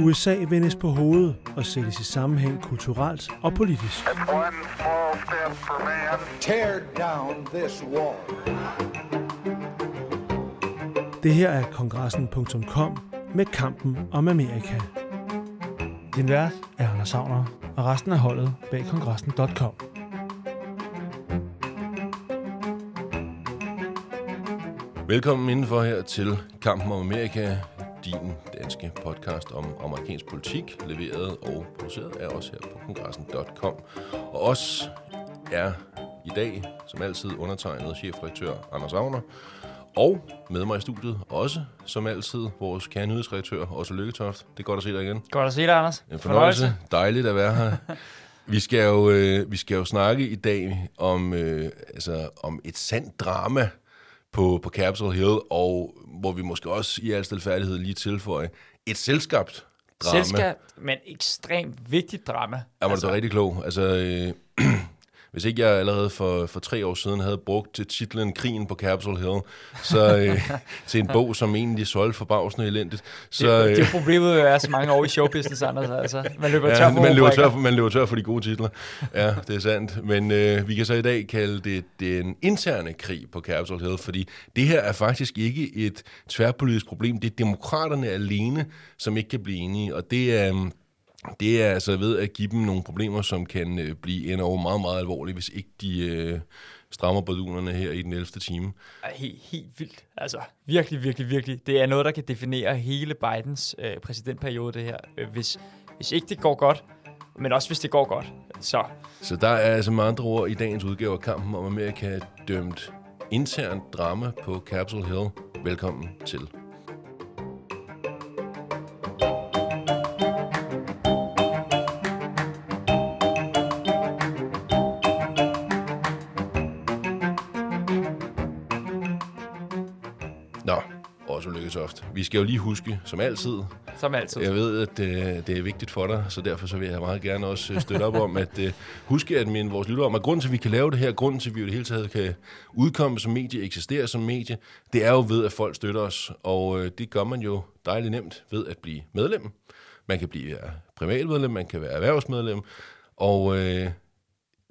USA vendes på hovedet og sættes i sammenhæng kulturelt og politisk. Tear down this wall. Det her er kongressen.com med kampen om Amerika. Din vært er Anders Savner, og resten af holdet bag kongressen.com. Velkommen indenfor her til Kampen om Amerika, din danske podcast om amerikansk politik, leveret og produceret af os her på kongressen.com. Og os er i dag, som altid, undertegnet chefredaktør Anders Agner, og med mig i studiet også, som altid, vores kære nyhedsredaktør, Otto Lykketoft. Det er godt at se dig igen. Godt at se dig, Anders. En fornøjelse. Dejligt at være her. Vi skal jo, øh, vi skal jo snakke i dag om, øh, altså, om et sandt drama på, på Capitol Hill, og hvor vi måske også i al stilfærdighed lige tilføje et selskabt drama. Selskab, men ekstremt vigtigt drama. Ja, var altså. rigtig klog. Altså, øh, hvis ikke jeg allerede for, for tre år siden havde brugt til titlen Krigen på Capitol Hill, så øh, til en bog, som egentlig solgte forbavsende elendigt. Så, det, det er øh, jo problemet, jo er så mange år i showbusiness, Anders. Altså, man løber tør Ja, for man løber tør, for, man løber tør for de gode titler. Ja, det er sandt. Men øh, vi kan så i dag kalde det den interne krig på Capitol Hill, fordi det her er faktisk ikke et tværpolitisk problem. Det er demokraterne alene, som ikke kan blive enige, og det er... øhm, det er altså ved at give dem nogle problemer, som kan øh, blive endnu meget, meget alvorlige, hvis ikke de øh, strammer badunerne her i den 11. time. helt, helt vildt. Altså, virkelig, virkelig, virkelig. Det er noget, der kan definere hele Bidens øh, præsidentperiode, det her. Øh, hvis, hvis ikke det går godt, men også hvis det går godt. Så Så der er altså med andre ord i dagens udgave af Kampen om Amerika dømt intern drama på Capitol Hill. Velkommen til. Lykketoft. Vi skal jo lige huske, som altid, som altid. jeg ved, at øh, det er vigtigt for dig, så derfor så vil jeg meget gerne også øh, støtte op om, at øh, huske, at mine vores lyttere om, at grunden til, at vi kan lave det her, grunden til, at vi i det hele taget kan udkomme som medie, eksistere som medie, det er jo ved, at folk støtter os, og øh, det gør man jo dejligt nemt ved at blive medlem. Man kan blive privatmedlem, man kan være erhvervsmedlem, og øh,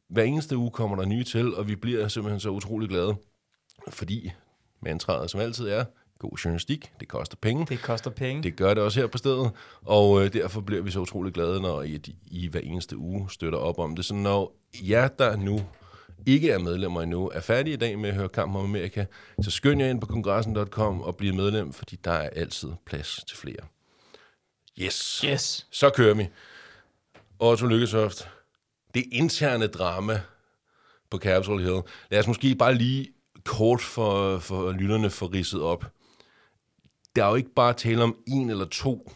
hver eneste uge kommer der nye til, og vi bliver simpelthen så utrolig glade, fordi mantraet som altid er, god journalistik, det koster penge. Det koster penge. Det gør det også her på stedet, og øh, derfor bliver vi så utrolig glade, når I, I hver eneste uge støtter op om det. Så når jer, der nu ikke er medlemmer endnu, er færdige i dag med at høre Kampen om Amerika, så skynd jer ind på kongressen.com og bliv medlem, fordi der er altid plads til flere. Yes. Yes. Så kører vi. Otto Lykkesoft. Det interne drama på Capitol Hill. Lad os måske bare lige kort for, for lytterne få ridset op. Der er jo ikke bare tale om en eller to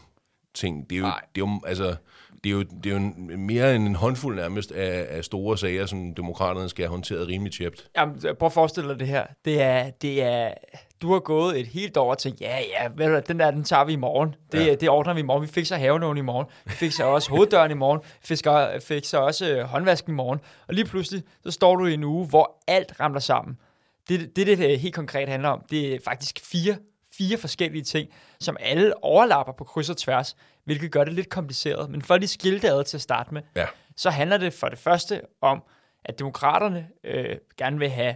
ting. Det er jo, Nej. det er jo, altså, det er jo, det er jo en- mere end en håndfuld nærmest af, af store sager, som demokraterne skal have håndteret rimelig tjept. Jamen, prøv at forestille dig det her. Det er, det er, du har gået et helt år tænkt, ja, ja, ved du, den der, den tager vi i morgen. Det, Ja. ja. det ordner vi i morgen. Vi fikser havenåen i morgen. Vi fikser også hoveddøren i morgen. Vi fikser, fikser også øh, håndvasken i morgen. Og lige pludselig, så står du i en uge, hvor alt ramler sammen. Det, det, det, det helt konkret handler om, det er faktisk fire, fire forskellige ting, som alle overlapper på kryds og tværs, hvilket gør det lidt kompliceret. Men for at de skilte ad til at starte med, Ja. så handler det for det første om, at demokraterne øh, gerne vil have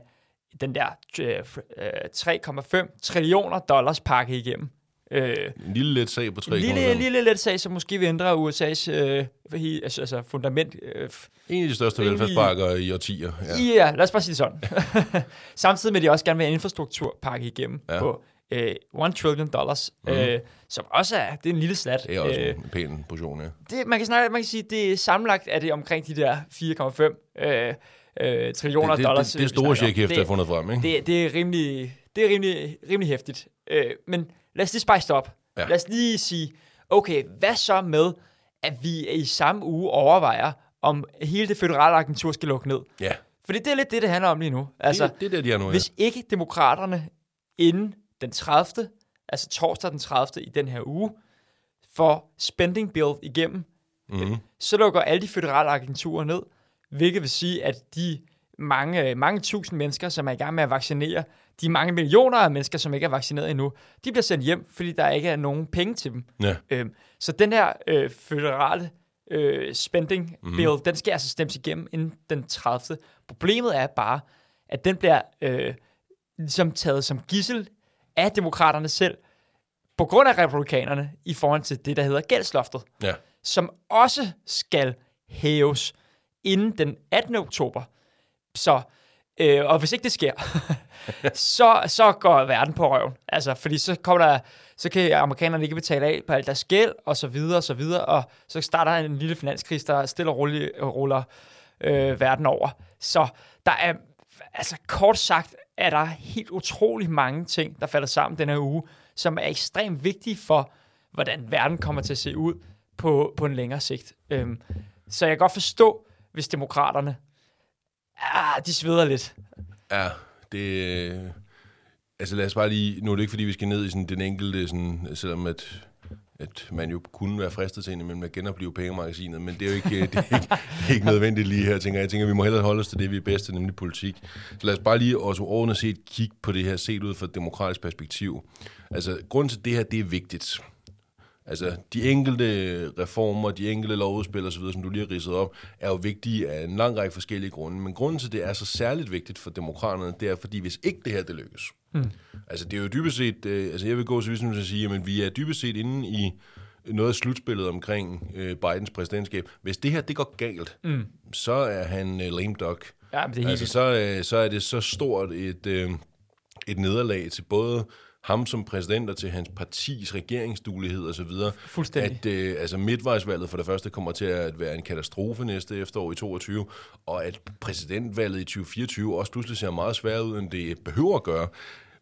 den der øh, øh, 3,5 trillioner dollars pakke igennem. Øh, En lille let sag på 3 en lille, lille let sag, som måske vil ændre USA's øh, altså, altså fundament. Øh, En af de største velfærdspakker i årtier. Ja. ja. lad os bare sige det sådan. Samtidig med, at de også gerne vil have en infrastrukturpakke igennem ja. på øh, 1 trillion dollars, mm. øh, som også er, det er en lille slat. Det er også Øh, en pæn portion, ja. det, man, kan snakke, man kan sige, det er sammenlagt er det omkring de der 4,5 øh, øh, trillioner Det, det, dollars. det, det er vi store Det- jeg har fundet frem, ikke? det, det er rimelig, det er rimelig, rimelig hæftigt. Øh, men lad os lige spice det op. Ja. Ja. Lad os lige sige, okay, hvad så med, at vi i samme uge overvejer, om hele det føderale agentur skal lukke ned? Ja, Fordi det er lidt det, det handler om lige nu. Altså, det, det er der, de er nu. hvis ikke demokraterne inden den 30., altså torsdag den 30. i den her uge, får spending bill igennem, mm-hmm. så lukker alle de føderale agenturer ned, hvilket vil sige, at de mange, mange tusind mennesker, som er i gang med at vaccinere, de mange millioner af mennesker, som ikke er vaccineret endnu, de bliver sendt hjem, fordi der ikke er nogen penge til dem. Ja. Øhm, så den her øh, føderale øh, spending Mhm. bill, den skal altså stemmes igennem inden den 30. Problemet er bare, at den bliver øh, ligesom taget som gissel af demokraterne selv, på grund af republikanerne, i forhold til det, der hedder gældsloftet Ja. som også skal hæves inden den 18. oktober. Så, øh, og hvis ikke det sker, så, så går verden på røven. Altså, fordi så kommer der, så kan amerikanerne ikke betale af på alt deres gæld, og så videre, og så videre, og så starter en lille finanskrise, der stille og roligt ruller øh, verden over. Så der er, altså kort sagt, er der helt utrolig mange ting, der falder sammen den her uge, som er ekstremt vigtige for, hvordan verden kommer til at se ud på, på en længere sigt. Øhm, så jeg kan godt forstå, hvis demokraterne, ah, de sveder lidt. Ja, det... Øh, altså lad os bare lige... Nu er det ikke, fordi vi skal ned i sådan den enkelte, sådan, selvom at, at man jo kunne være fristet til indimellem at genopleve pengemagasinet, men det er jo ikke, det er ikke, det er ikke nødvendigt lige her, tænker jeg. Jeg tænker, vi må hellere holde os til det, vi er bedst til, nemlig politik. Så lad os bare lige også overordnet set kigge på det her, set ud fra et demokratisk perspektiv. Altså, grunden til det her, det er vigtigt. Altså, de enkelte reformer, de enkelte lovudspil osv., som du lige har ridset op, er jo vigtige af en lang række forskellige grunde. Men grunden til, det er så særligt vigtigt for demokraterne, det er, fordi hvis ikke det her, det lykkes. Mm. Altså, det er jo dybest set, øh, altså jeg vil gå så vidt som at sige, at vi er dybest set inde i noget af slutspillet omkring øh, Bidens præsidentskab. Hvis det her, det går galt, mm. så er han øh, lame duck. Ja, men det er Altså, så, øh, så er det så stort et, øh, et nederlag til både ham som præsident og til hans partis regeringsduelighed og så videre. Fuldstændig. At øh, altså midtvejsvalget for det første kommer til at være en katastrofe næste efterår i 22, og at præsidentvalget i 2024 også pludselig ser meget svært ud, end det behøver at gøre.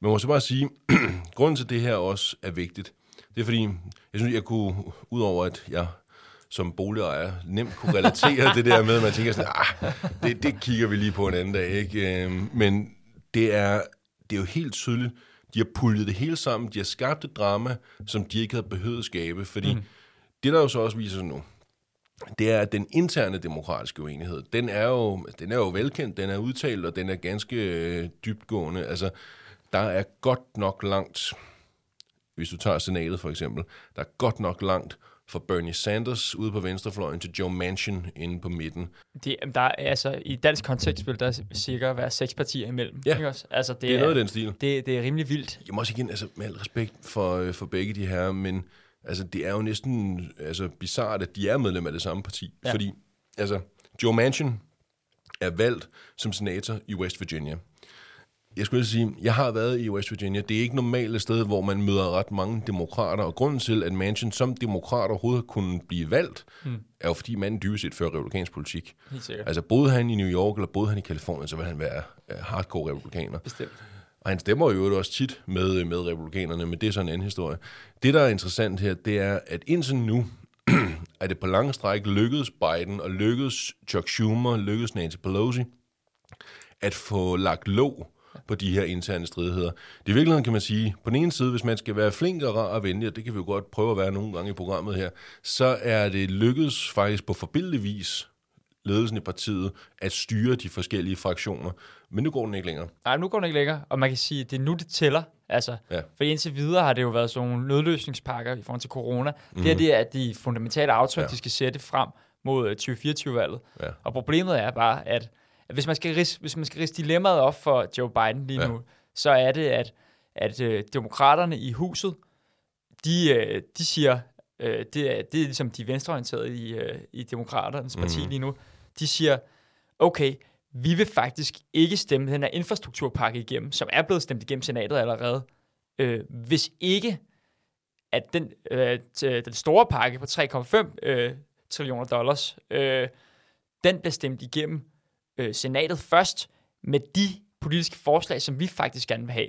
Men man må så bare sige, grunden til det her også er vigtigt, det er fordi, jeg synes, jeg kunne, udover at jeg som boligejer nemt kunne relatere det der med, at man tænker sådan, ah, det, det kigger vi lige på en anden dag, ikke? Øhm, Men det er, det er jo helt tydeligt, de har puljet det hele sammen, de har skabt et drama, som de ikke havde behøvet at skabe, fordi mm. det der jo så også viser sig nu, det er, at den interne demokratiske uenighed, den er jo, den er jo velkendt, den er udtalt, og den er ganske øh, dybtgående. Altså, der er godt nok langt, hvis du tager senatet for eksempel, der er godt nok langt fra Bernie Sanders ude på venstrefløjen til Joe Manchin inde på midten. det, der er, altså, I dansk kontekst vil der cirka være seks partier imellem. Ja. Ikke også? Altså, det, Det er noget af den stil. Det, det er rimelig vildt. Jeg må også igen, altså med al respekt for, øh, for begge de her, men altså, det er jo næsten altså, bizart, at de er medlem af det samme parti. Ja. Fordi altså, Joe Manchin er valgt som senator i West Virginia. Jeg skulle sige, jeg har været i West Virginia. Det er ikke normalt et sted, hvor man møder ret mange demokrater. Og grunden til, at Manchin som demokrat overhovedet kunne blive valgt, mm. er jo fordi manden dybest set fører republikansk politik. Altså boede han i New York, eller boede han i Kalifornien, så vil han være uh, hardcore republikaner. Bestemt. Og han stemmer jo også tit med, med republikanerne, men det er sådan en anden historie. Det, der er interessant her, det er, at indtil nu er det på lange stræk lykkedes Biden og lykkedes Chuck Schumer, lykkedes Nancy Pelosi at få lagt låg på de her interne stridigheder. Det i virkeligheden kan man sige, på den ene side, hvis man skal være flink og rar og venlig, og det kan vi jo godt prøve at være nogle gange i programmet her, så er det lykkedes faktisk på forbindelig vis ledelsen i partiet at styre de forskellige fraktioner. Men nu går den ikke længere. Nej, nu går den ikke længere, og man kan sige, at det er nu, det tæller. Altså, Ja. For indtil videre har det jo været sådan nogle nødløsningspakker i forhold til corona. Mm. Det er det, at de fundamentale aftryk, ja. De skal sætte frem mod øh, 2024-valget. Ja. Og problemet er bare, at hvis man skal ris, hvis man skal rise dilemmaet op for Joe Biden lige Ja. nu, så er det, at, at øh, demokraterne i huset, de, øh, de siger, øh, det, er, det er ligesom de venstreorienterede i, øh, i demokraternes parti Mhm. lige nu, de siger, okay, vi vil faktisk ikke stemme den her infrastrukturpakke igennem, som er blevet stemt igennem senatet allerede, øh, hvis ikke at den, øh, den store pakke på 3,5 øh, trillioner dollars, øh, den bliver stemt igennem øh, senatet først med de politiske forslag, som vi faktisk gerne vil have.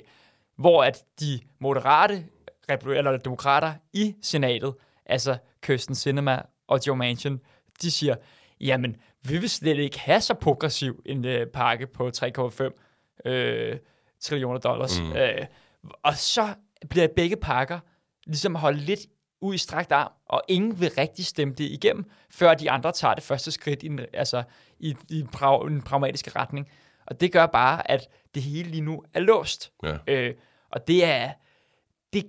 Hvor at de moderate eller demokrater i senatet altså Kirsten Sinema og Joe Manchin, de siger, jamen, vi vil slet ikke have så progressiv en øh, pakke på 3,5 øh, trillioner dollars. Mm. Øh, og så bliver begge pakker ligesom holdt lidt ud i strakt arm, og ingen vil rigtig stemme det igennem, før de andre tager det første skridt i, en, altså, i, i en, pra, en pragmatiske retning. Og det gør bare, at det hele lige nu er låst. Ja. Øh, og det er, det,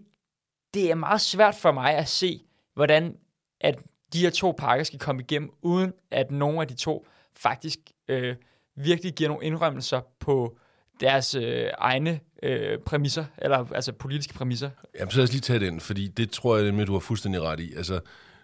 det er meget svært for mig at se, hvordan at de her to pakker skal komme igennem, uden at nogen af de to faktisk øh, virkelig giver nogle indrømmelser på deres øh, egne øh, præmisser, eller altså politiske præmisser. Jamen, så lad os lige tage den, fordi det tror jeg nemlig, du har fuldstændig ret i. Altså,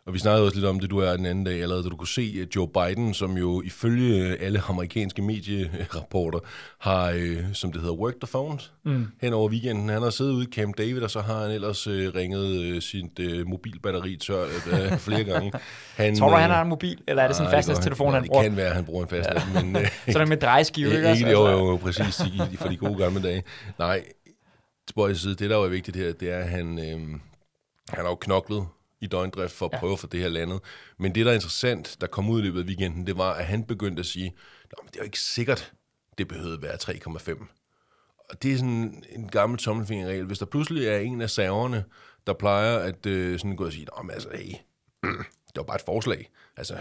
og vi snakkede også lidt om det, du er den anden dag allerede, da du kunne se at Joe Biden, som jo ifølge alle amerikanske medierapporter har, øh, som det hedder, worked the phones mm. hen over weekenden. Han har siddet ude i Camp David, og så har han ellers øh, ringet øh, sit øh, mobilbatteri tør øh, flere gange. Han, Tror du, øh, han har en mobil, eller er det sådan en det, han det bruger? kan være, at han bruger en fastnet, ja. men... Øh, Sådan med drejeskive, ikke? ikke, jo, Altså, jo, jo, præcis, i, for de gode gamle dage. Nej, spøj til side, det der jo er vigtigt her, det er, at han, øh, han har jo knoklet i døgndrift for at Ja. prøve at få det her landet. Men det, der er interessant, der kom ud i løbet af weekenden, det var, at han begyndte at sige, Nå, men det er jo ikke sikkert, det behøvede at være 3,5. Og det er sådan en gammel tommelfingerregel. Hvis der pludselig er en af serverne, der plejer at øh, sådan gå og sige, Nå, men altså, hey, det var bare et forslag. Altså,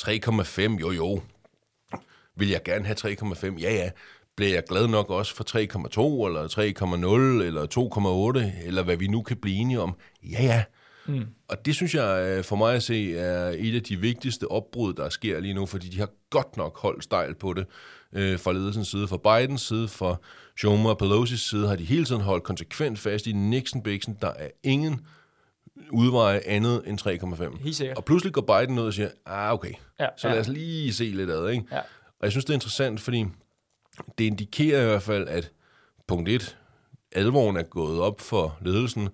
3,5, jo jo, vil jeg gerne have 3,5? Ja, ja. Bliver jeg glad nok også for 3,2, eller 3,0, eller 2,8, eller hvad vi nu kan blive enige om? Ja, ja. Mm. Og det synes jeg øh, for mig at se er et af de vigtigste opbrud, der sker lige nu, fordi de har godt nok holdt stejl på det øh, fra ledelsens side, fra Bidens side, fra Schumer og Pelosi's side, har de hele tiden holdt konsekvent fast i Nixon-Bixen. Der er ingen udveje andet end 3,5. Helt sikkert. Og pludselig går Biden ud og siger, ah okay, Ja, så ja. lad os lige se lidt ad, ikke? Ja. Og jeg synes, det er interessant, fordi det indikerer i hvert fald, at punkt 1, alvoren er gået op for ledelsen.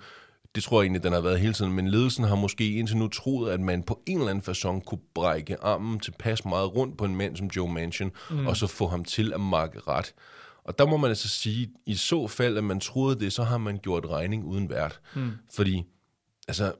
Det tror jeg egentlig, den har været hele tiden, men ledelsen har måske indtil nu troet, at man på en eller anden façon kunne brække armen tilpas meget rundt på en mand som Joe Manchin, mm. og så få ham til at makke ret. Og der må man altså sige, i så fald, at man troede det, så har man gjort regning uden vært. Mm. Fordi, altså,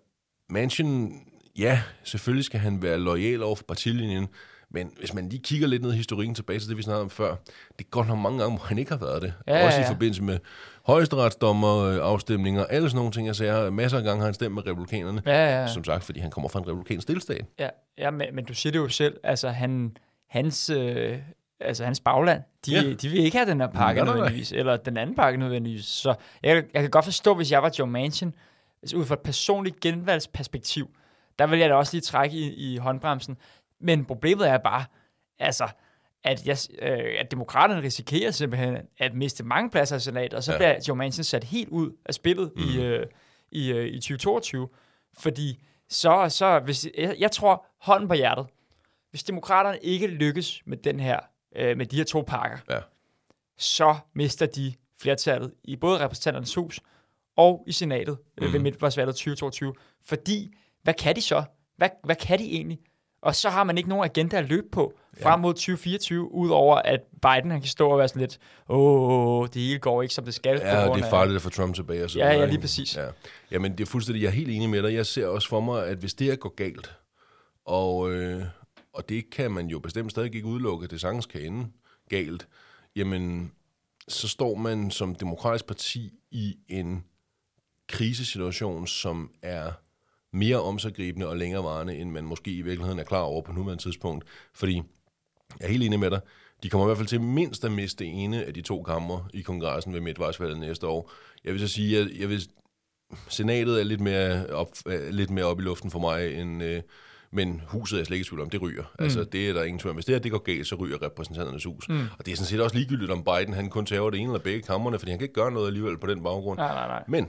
Manchin, ja, selvfølgelig skal han være lojal over for partilinjen, men hvis man lige kigger lidt ned i historikken tilbage til det, vi snakkede om før, det er godt nok mange gange, hvor han ikke har været det. Ja, Også ja, ja. i forbindelse med højesteretsdommer, øh, afstemninger, alle sådan nogle ting, jeg siger. Masser af gange har han stemt med republikanerne. Ja, ja, ja. Som sagt, fordi han kommer fra en republikansk delstat. Ja, ja men, men du siger det jo selv, altså han, hans, øh, altså hans bagland, de, Ja. de vil ikke have den her pakke nej. nødvendigvis, eller den anden pakke nødvendigvis. Så jeg, jeg kan godt forstå, hvis jeg var Joe Manchin, altså ud fra et personligt genvalgsperspektiv, der vil jeg da også lige trække i, i håndbremsen. Men problemet er bare, altså, at, jeg, øh, at demokraterne risikerer simpelthen at miste mange pladser i senatet, og så Ja. bliver Joe Manchin sat helt ud af spillet mm. i, øh, i, øh, i 2022. Fordi så, så hvis, jeg, jeg tror, hånden på hjertet, hvis demokraterne ikke lykkes med den her, øh, med de her to pakker, Ja. så mister de flertallet i både repræsentanternes hus og i senatet mm. øh, ved midtvejsvalget 2022. Fordi, hvad kan de så? Hvad, hvad kan de egentlig? Og så har man ikke nogen agenda at løbe på frem mod 2024, udover at Biden han kan stå og være sådan lidt, åh, det hele går ikke, som det skal. Ja, det er farligt at få Trump tilbage. Og så Ja, ja, lige præcis. Ja. Jamen, det er fuldstændig, jeg er helt enig med dig. Jeg ser også for mig, at hvis det her går galt, og, øh, og det kan man jo bestemt stadig ikke udelukke, at det sagtens kan ende galt, jamen, så står man som demokratisk parti i en krisesituation, som er mere omsaggribende og længerevarende, end man måske i virkeligheden er klar over på nuværende tidspunkt. Fordi, jeg er helt enig med dig, de kommer i hvert fald til mindst at miste ene af de to kammer i kongressen ved midtvejsvalget næste år. Jeg vil så sige, at jeg vil, senatet er lidt mere, op, lidt mere op i luften for mig, end, øh, men huset er jeg slet ikke i tvivl om, det ryger. Mm. Altså, det er der ingen tvivl om. Hvis det her det går galt, så ryger repræsentanternes hus. Mm. Og det er sådan set også ligegyldigt, om Biden han kun tager det ene eller begge kammerne, fordi han kan ikke gøre noget alligevel på den baggrund. Nej, nej, nej. Men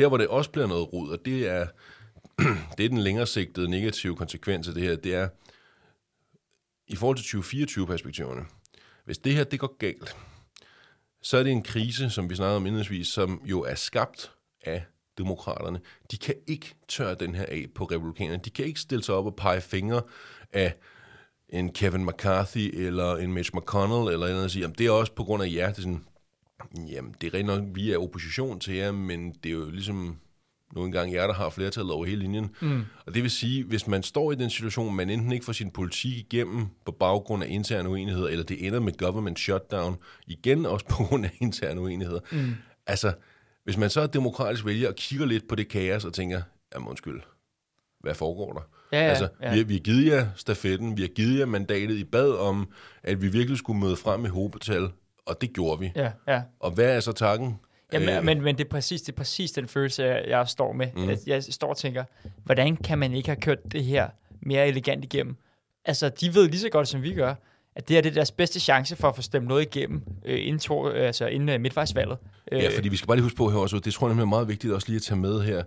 der, hvor det også bliver noget rod, og det er, det er den længere sigtede negative konsekvens af det her, det er, i forhold til 2024-perspektiverne, hvis det her det går galt, så er det en krise, som vi snakkede om indledningsvis, som jo er skabt af demokraterne. De kan ikke tørre den her af på republikanerne. De kan ikke stille sig op og pege fingre af en Kevin McCarthy eller en Mitch McConnell eller andet og sige, jamen det er også på grund af jer. Det er sådan, jamen det er rent nok, vi er opposition til jer, men det er jo ligesom, nu engang jer, der har flertallet over hele linjen. Mm. Og det vil sige, hvis man står i den situation, man enten ikke får sin politik igennem på baggrund af interne uenigheder, eller det ender med government shutdown, igen også på grund af interne uenigheder. Mm. Altså, hvis man så er demokratisk vælger og kigger lidt på det kaos og tænker, jamen undskyld, hvad foregår der? Ja, ja, altså, ja. Vi, har, vi har givet jer stafetten, vi har givet jer mandatet i bad om, at vi virkelig skulle møde frem med hovedbetal, og det gjorde vi. Ja, ja. Og hvad er så takken? Jamen, Øh, øh, men, men det, er præcis, det er præcis den følelse, jeg, jeg står med. Mm. Jeg, jeg står og tænker, hvordan kan man ikke have kørt det her mere elegant igennem? Altså, de ved lige så godt, som vi gør, at det her det er deres bedste chance for at få stemt noget igennem øh, inden, to, øh, altså inden øh, midtvejsvalget. Øh, Ja, fordi vi skal bare lige huske på her også, det tror jeg er meget vigtigt også lige at tage med her.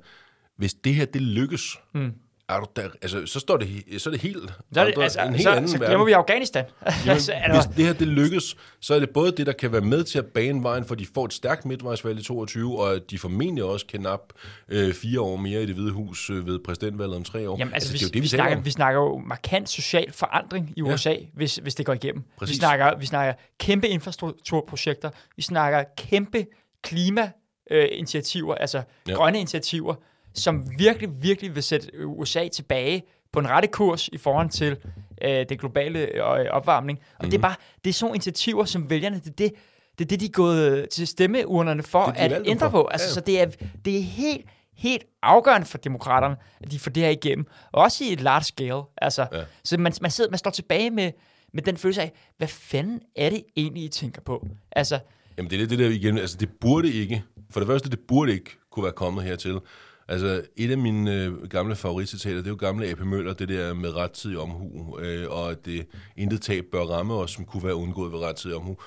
Hvis det her, det lykkes, mm. Er der, altså, så, står det, så er det helt så, er det, andre- altså, en helt så, anden så verden. glemmer vi Afghanistan. altså, Hvis altså, det her det lykkes, så er det både det, der kan være med til at bane vejen, for de får et stærkt midtvejsvalg i 22, og at de formentlig også kan nappe øh, fire år mere i det hvide hus øh, ved præsidentvalget om tre år. Jamen, altså, det er vi, jo det, vi, vi, snakker, om. vi snakker jo markant social forandring i USA, hvis, hvis det går igennem. Præcis. Vi snakker, vi snakker kæmpe infrastrukturprojekter, vi snakker kæmpe klimainitiativer, øh, altså Ja. ja. grønne initiativer, som virkelig, virkelig vil sætte USA tilbage på en rette kurs i forhold til øh, den globale øh, opvarmning. Og mm-hmm. det er Mhm. bare, det er sådan nogle initiativer, som vælgerne, det er det, det, er det de er gået til stemmeurnerne for Det det, de at ændre for. på. Altså, Ja, så det er, det er helt, helt afgørende for demokraterne, at de får det her igennem. Også i et large scale. Altså, Ja. ja. Så man, man, sidder, man står tilbage med, med den følelse af, hvad fanden er det egentlig, I tænker på? Altså, Jamen det er lidt det der igen, altså det burde ikke, for det første, det burde ikke kunne være kommet hertil. Altså et af mine øh, gamle favoritcitater, det er jo gamle A.P. Møller, det der med rettidig omhu, øh, og at det intet tab bør ramme os, som kunne være undgået ved rettidig omhu.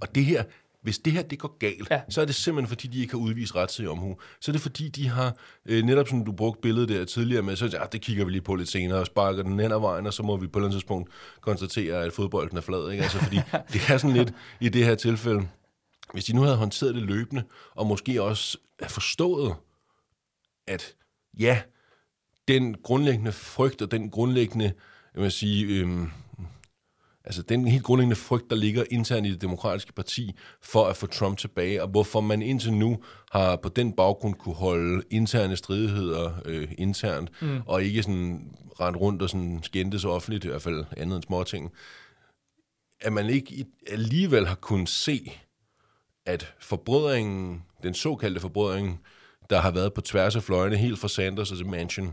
Og det her, hvis det her det går galt, ja. Så er det simpelthen fordi, de ikke har udvist rettidig omhu. Så er det fordi, de har, øh, netop som du brugte billedet der tidligere med, så ja, det kigger vi lige på lidt senere, og sparker den hen ad vejen, og så må vi på et eller andet tidspunkt konstatere, at fodbolden er flad. Ikke? Altså, fordi det er sådan lidt i det her tilfælde, hvis de nu havde håndteret det løbende, og måske også forstået, at ja, den grundlæggende frygt og den grundlæggende, jeg vil sige, øhm, altså den helt grundlæggende frygt, der ligger internt i det demokratiske parti for at få Trump tilbage, og hvorfor man indtil nu har på den baggrund kunne holde interne stridigheder øh, internt, mm. og ikke sådan rende rundt og sådan skændtes offentligt, i hvert fald andet end småting, at man ikke alligevel har kunnet se, at forbrødringen, den såkaldte forbrødring, der har været på tværs af fløjene, helt fra Sanders og til Manchin,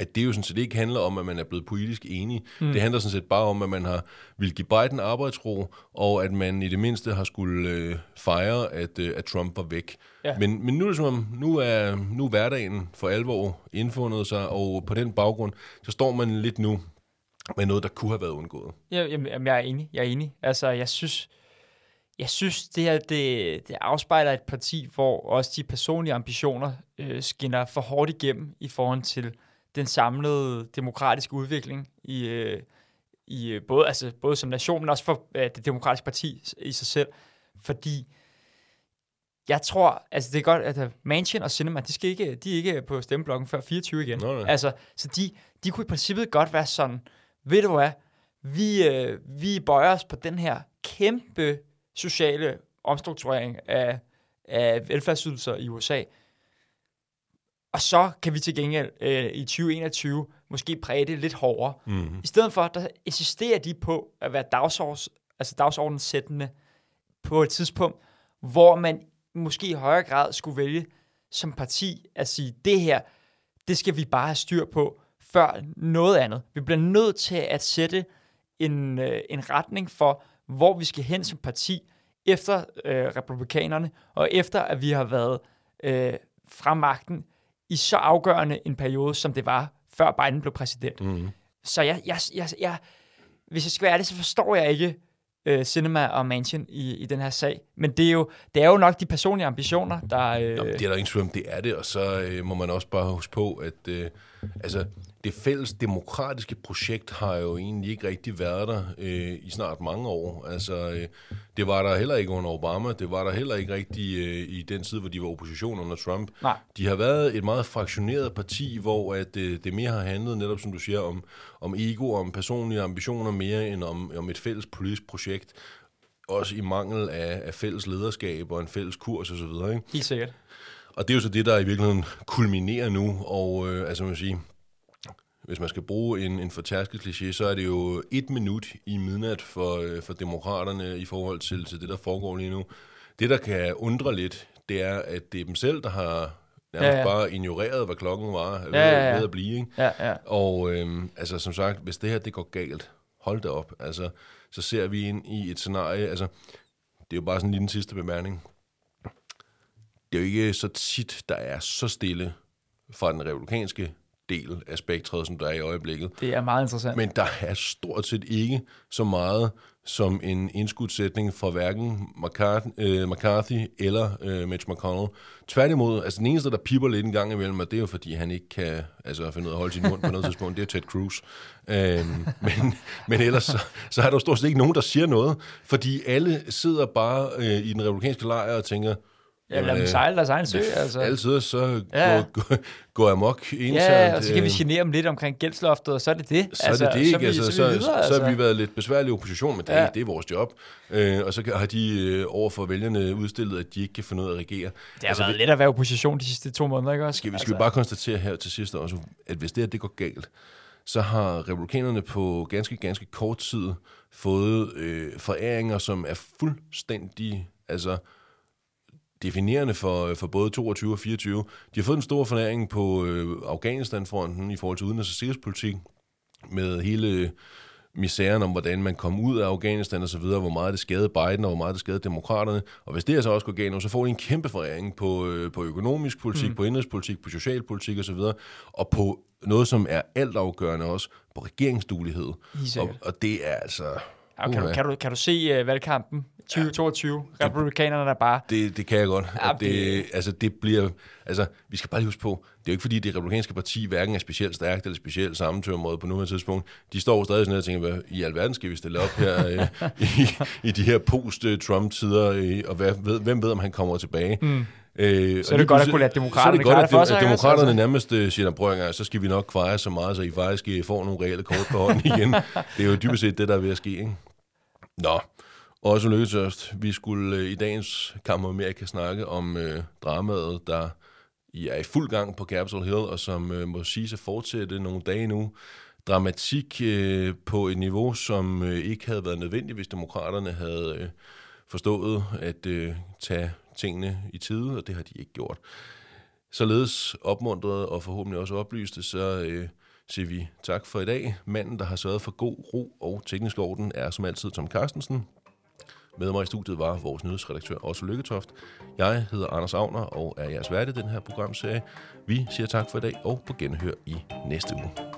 at det jo sådan set ikke handler om, at man er blevet politisk enig. Mm. Det handler sådan set bare om, at man har vil give Biden arbejdsro, og at man i det mindste har skulle øh, fejre, at, øh, at Trump var væk. Ja. Men, men nu er det som om, nu er, nu er hverdagen for alvor indfundet sig, og på den baggrund, så står man lidt nu med noget, der kunne have været undgået. Ja, jamen, jeg er enig. Jeg er enig. Altså, jeg synes, jeg synes det her, det, det afspejler et parti, hvor også de personlige ambitioner øh, skinner for hårdt igennem i forhold til den samlede demokratiske udvikling i, øh, i øh, både, altså, både som nation, men også for øh, det demokratiske parti i sig selv. Fordi jeg tror, altså det er godt, at øh, Manchin og Sinema, de, skal ikke, de er ikke på stemmeblokken før 24 igen. Nå, nej. Altså, så de, de kunne i princippet godt være sådan, ved du hvad, vi, øh, vi bøjer os på den her kæmpe sociale omstrukturering af, af velfærdsydelser i USA. Og så kan vi til gengæld øh, i 2021 måske præge det lidt hårdere. Mm. I stedet for, der insisterer de på at være dagsordens, altså dagsordensættende på et tidspunkt, hvor man måske i højere grad skulle vælge som parti at sige, det her, det skal vi bare have styr på, før noget andet. Vi bliver nødt til at sætte en, øh, en retning for, hvor vi skal hen som parti, efter øh, republikanerne, og efter at vi har været øh, fra magten i så afgørende en periode, som det var, før Biden blev præsident. Mm. Så jeg, jeg, jeg, jeg, hvis jeg skal være ærlig, så forstår jeg ikke øh, Cinema og Manchin i, i den her sag. Men det er, jo, det er jo nok de personlige ambitioner, der... Øh, Nå, men det er der ingen tvivl om, det er det, og så øh, må man også bare huske på, at øh, altså, det fælles demokratiske projekt har jo egentlig ikke rigtig været der øh, i snart mange år. Altså, øh, det var der heller ikke under Obama, det var der heller ikke rigtig øh, i den tid, hvor de var opposition under Trump. Nej. De har været et meget fraktioneret parti, hvor at, øh, det mere har handlet, netop som du siger, om, om ego, om personlige ambitioner mere end om, om et fælles politisk projekt. Også i mangel af, af fælles lederskab og en fælles kurs osv. Helt sikkert. Og det er jo så det, der i virkeligheden kulminerer nu, og øh, altså man sige, hvis man skal bruge en, en fortærsket kliché, så er det jo et minut i midnat for, øh, for demokraterne i forhold til, til det, der foregår lige nu. Det, der kan undre lidt, det er, at det er dem selv, der har nærmest Ja, ja, ja. ja. bare ignoreret, hvad klokken var, ved, Ja, ja, ja. ved at blive. Ikke? Ja, ja. Og øhm, altså, som sagt, hvis det her det går galt, hold det op. Altså, så ser vi ind i et scenarie, altså, det er jo bare sådan lige den sidste bemærkning. Det er jo ikke så tit, der er så stille fra den republikanske del af spektret, som der er i øjeblikket. Det er meget interessant. Men der er stort set ikke så meget som en indskudsætning fra hverken McCarthy, øh, McCarthy eller øh, Mitch McConnell. Tværtimod, altså den eneste, der piper lidt en gang imellem, og det er jo fordi, han ikke kan altså, finde ud af at holde sin mund på noget tidspunkt, det er Ted Cruz. Øhm, men, men ellers så, så er der jo stort set ikke nogen, der siger noget, fordi alle sidder bare øh, i den republikanske lejr og tænker, Ja, lad dem sejle deres egen sø, altså. altid så Ja. går, går, går amok internt. Ja, og så kan vi øh, genere dem lidt omkring gældsloftet, og så er det det. så altså, er det det, så, ikke? vi, altså, så, så, er vi videre, så, så har vi altså. været lidt besværlige opposition, men det, Ja. det er vores job. Øh, og så har de øh, over for vælgerne udstillet, at de ikke kan finde ud af at regere. Det har været lidt at være opposition de sidste to måneder, ikke også? Skal vi, skal vi bare konstatere her til sidst også, at hvis det her det går galt, så har republikanerne på ganske, ganske kort tid fået øh, foræringer, som er fuldstændig altså, definerende for, for både 22 og 24. De har fået en stor foræring på øh, Afghanistan-fronten i forhold til udenrigs- og sikkerhedspolitik, med hele misæren om, hvordan man kom ud af Afghanistan og så videre, hvor meget det skadede Biden, og hvor meget det skadede demokraterne. Og hvis det er så også går galt så får de en kæmpe foræring på, øh, på økonomisk politik, mm. på indrigspolitik, på socialpolitik og så videre, og på noget, som er altafgørende også, på regeringsduelighed. Og, og det er altså... Ja, kan, du, kan, du, kan du se uh, valgkampen 2022? Republikanerne der bare... Det, det kan jeg godt. Ja, Ja, det, det- altså, det bliver, altså, vi skal bare lige huske på, det er jo ikke fordi, det republikanske parti hverken er specielt stærkt eller specielt sammentømret på nuværende tidspunkt. De står jo stadig sådan her og tænker, hvad i alverden skal vi stille op her øh, i, i de her post-Trump-tider, øh, og hvad, ved, hvem ved, om han kommer tilbage. Mm. Øh, Så er det godt at kunne lade demokraterne så er det klare godt, det for at, sig, at demokraterne Altså. nærmest øh, siger, prøv engang, så skal vi nok kveje så meget, så I faktisk får nogle reelle kort på hånden igen. det er jo dybest set det, der er ved at ske, ikke? Nå, også lykketørst. Vi skulle øh, i dagens Kammer Amerika snakke om øh, dramaet, der I er i fuld gang på Capitol Hill, og som øh, må sige at fortsætte nogle dage nu. Dramatik øh, på et niveau, som øh, ikke havde været nødvendigt, hvis demokraterne havde øh, forstået at øh, tage tingene i tide, og det har de ikke gjort. Således opmuntret og forhåbentlig også oplyste, så øh, siger vi tak for i dag. Manden, der har sørget for god ro og teknisk orden, er som altid Tom Carstensen. Med mig i studiet var vores nyhedsredaktør Otto Lykketoft. Jeg hedder Anders Agner og er jeres vært i den her programserie. Vi siger tak for i dag og på genhør i næste uge.